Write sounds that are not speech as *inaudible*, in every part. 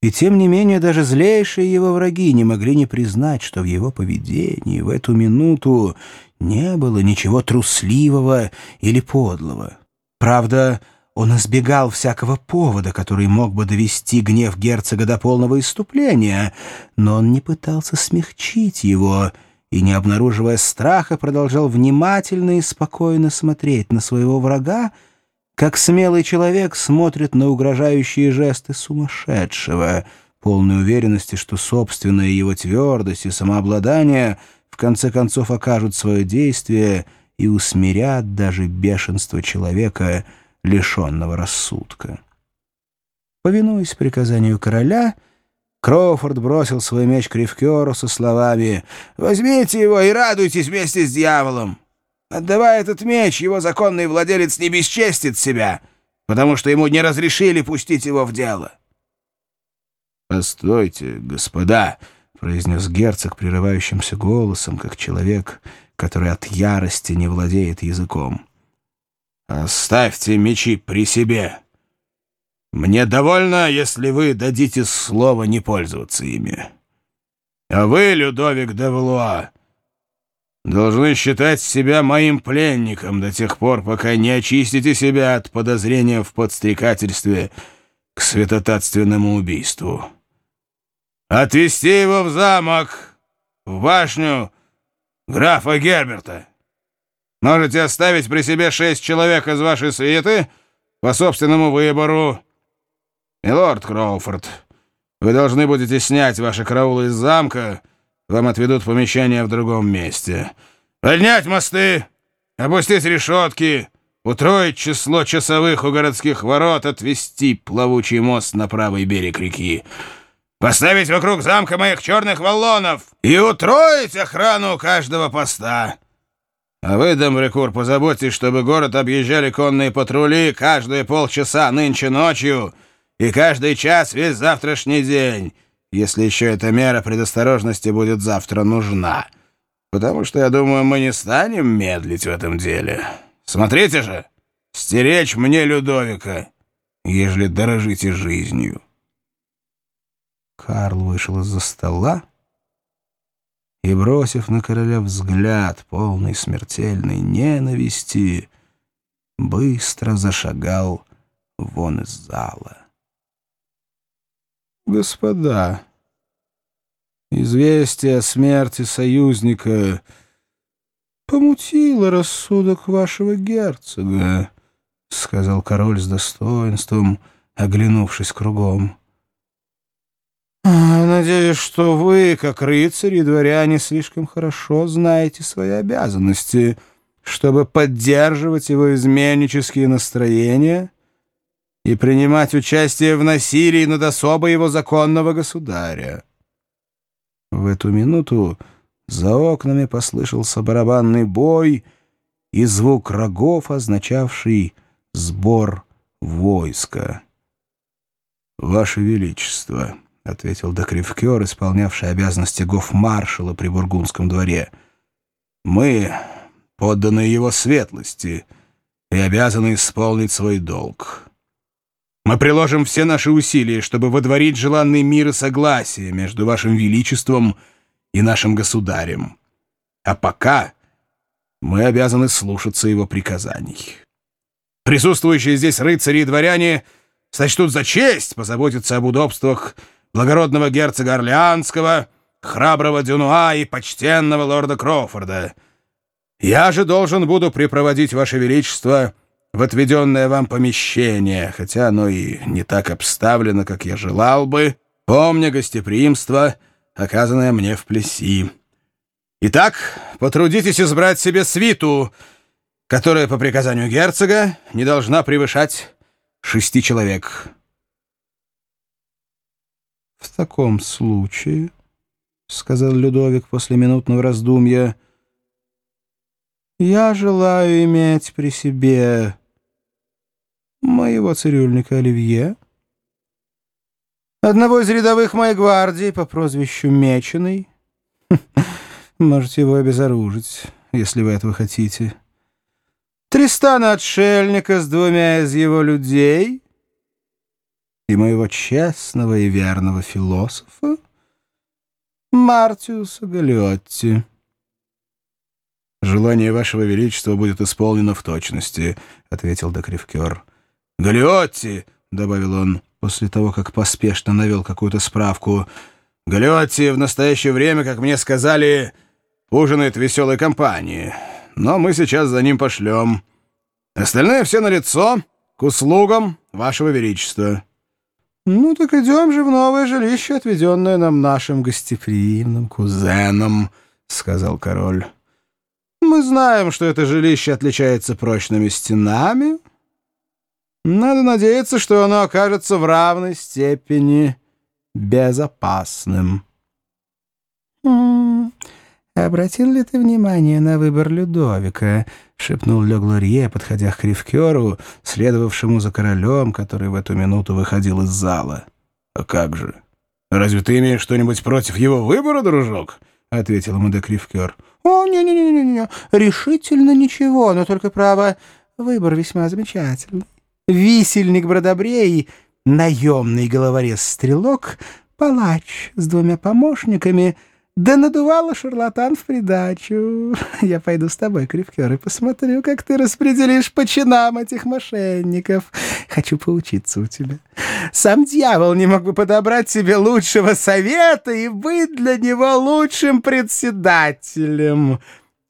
И тем не менее даже злейшие его враги не могли не признать, что в его поведении в эту минуту не было ничего трусливого или подлого. Правда, он избегал всякого повода, который мог бы довести гнев герцога до полного иступления, но он не пытался смягчить его и, не обнаруживая страха, продолжал внимательно и спокойно смотреть на своего врага, как смелый человек смотрит на угрожающие жесты сумасшедшего, полной уверенности, что собственная его твердость и самообладание в конце концов окажут свое действие и усмирят даже бешенство человека, лишенного рассудка. Повинуясь приказанию короля, Кроуфорд бросил свой меч к Ривкеру со словами «Возьмите его и радуйтесь вместе с дьяволом». Отдавая этот меч, его законный владелец не бесчестит себя, потому что ему не разрешили пустить его в дело. «Постойте, господа», — произнес герцог прерывающимся голосом, как человек, который от ярости не владеет языком. «Оставьте мечи при себе. Мне довольно, если вы дадите слово не пользоваться ими. А вы, Людовик де Валуа, должны считать себя моим пленником до тех пор, пока не очистите себя от подозрения в подстрекательстве к святотатственному убийству. Отвезти его в замок, в башню графа Герберта. Можете оставить при себе шесть человек из вашей свиты по собственному выбору. Милорд Кроуфорд, вы должны будете снять ваши караулы из замка, вам отведут помещение в другом месте. Поднять мосты, опустить решетки, утроить число часовых у городских ворот, отвести плавучий мост на правый берег реки, поставить вокруг замка моих черных валлонов и утроить охрану каждого поста. А вы, Домбрекур, позаботьтесь, чтобы город объезжали конные патрули каждые полчаса нынче ночью и каждый час весь завтрашний день» если еще эта мера предосторожности будет завтра нужна. Потому что, я думаю, мы не станем медлить в этом деле. Смотрите же, стеречь мне Людовика, ежели дорожите жизнью». Карл вышел из-за стола и, бросив на короля взгляд, полный смертельной ненависти, быстро зашагал вон из зала. «Господа, известие о смерти союзника помутило рассудок вашего герцога», — сказал король с достоинством, оглянувшись кругом. «А, «Надеюсь, что вы, как рыцари и дворяне, слишком хорошо знаете свои обязанности, чтобы поддерживать его изменнические настроения» и принимать участие в насилии над особо его законного государя. В эту минуту за окнами послышался барабанный бой и звук рогов, означавший сбор войска. «Ваше Величество», — ответил Декревкер, исполнявший обязанности гофмаршала при Бургундском дворе, — «мы, подданные его светлости, и обязаны исполнить свой долг». Мы приложим все наши усилия, чтобы водворить желанный мир и согласие между вашим величеством и нашим государем. А пока мы обязаны слушаться его приказаний. Присутствующие здесь рыцари и дворяне сочтут за честь позаботиться об удобствах благородного герцога Орлеанского, храброго Дюнуа и почтенного лорда Кроуфорда. Я же должен буду припроводить ваше величество в отведенное вам помещение, хотя оно и не так обставлено, как я желал бы, помня гостеприимство, оказанное мне в Плеси. Итак, потрудитесь избрать себе свиту, которая по приказанию герцога не должна превышать шести человек. — В таком случае, — сказал Людовик после минутного раздумья, — я желаю иметь при себе моего цирюльника Оливье, одного из рядовых моей гвардии по прозвищу Меченый. *laughs* Можете его обезоружить, если вы этого хотите. Тристана Отшельника с двумя из его людей и моего честного и верного философа Мартиуса Галиотти. «Желание вашего величества будет исполнено в точности», — ответил Декревкер. «Галиотти!» — добавил он, после того, как поспешно навел какую-то справку. «Галиотти в настоящее время, как мне сказали, ужинает в веселой компании, но мы сейчас за ним пошлем. Остальные все на лицо, к услугам вашего величества». «Ну так идем же в новое жилище, отведенное нам нашим гостеприимным кузеном», — сказал король. «Мы знаем, что это жилище отличается прочными стенами. Надо надеяться, что оно окажется в равной степени безопасным». «Обратил ли ты внимание на выбор Людовика?» — шепнул Ле Глорье, подходя к Кривкеру, следовавшему за королем, который в эту минуту выходил из зала. «А как же? Разве ты имеешь что-нибудь против его выбора, дружок?» — ответил ему де Кривкер. «О, не-не-не-не, решительно ничего, но только, право, выбор весьма замечательный. Висельник Бродобрей, наемный головорез-стрелок, палач с двумя помощниками — да надувала шарлатан в придачу. *laughs* Я пойду с тобой, Кривкер, и посмотрю, как ты распределишь по чинам этих мошенников. Хочу поучиться у тебя. Сам дьявол не мог бы подобрать себе лучшего совета и быть для него лучшим председателем.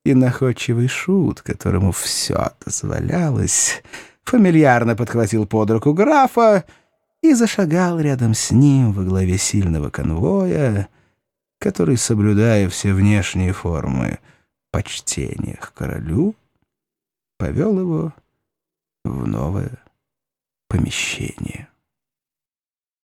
И находчивый шут, которому все дозволялось, фамильярно подхватил под руку графа и зашагал рядом с ним во главе сильного конвоя, который, соблюдая все внешние формы почтения к королю, повел его в новое помещение.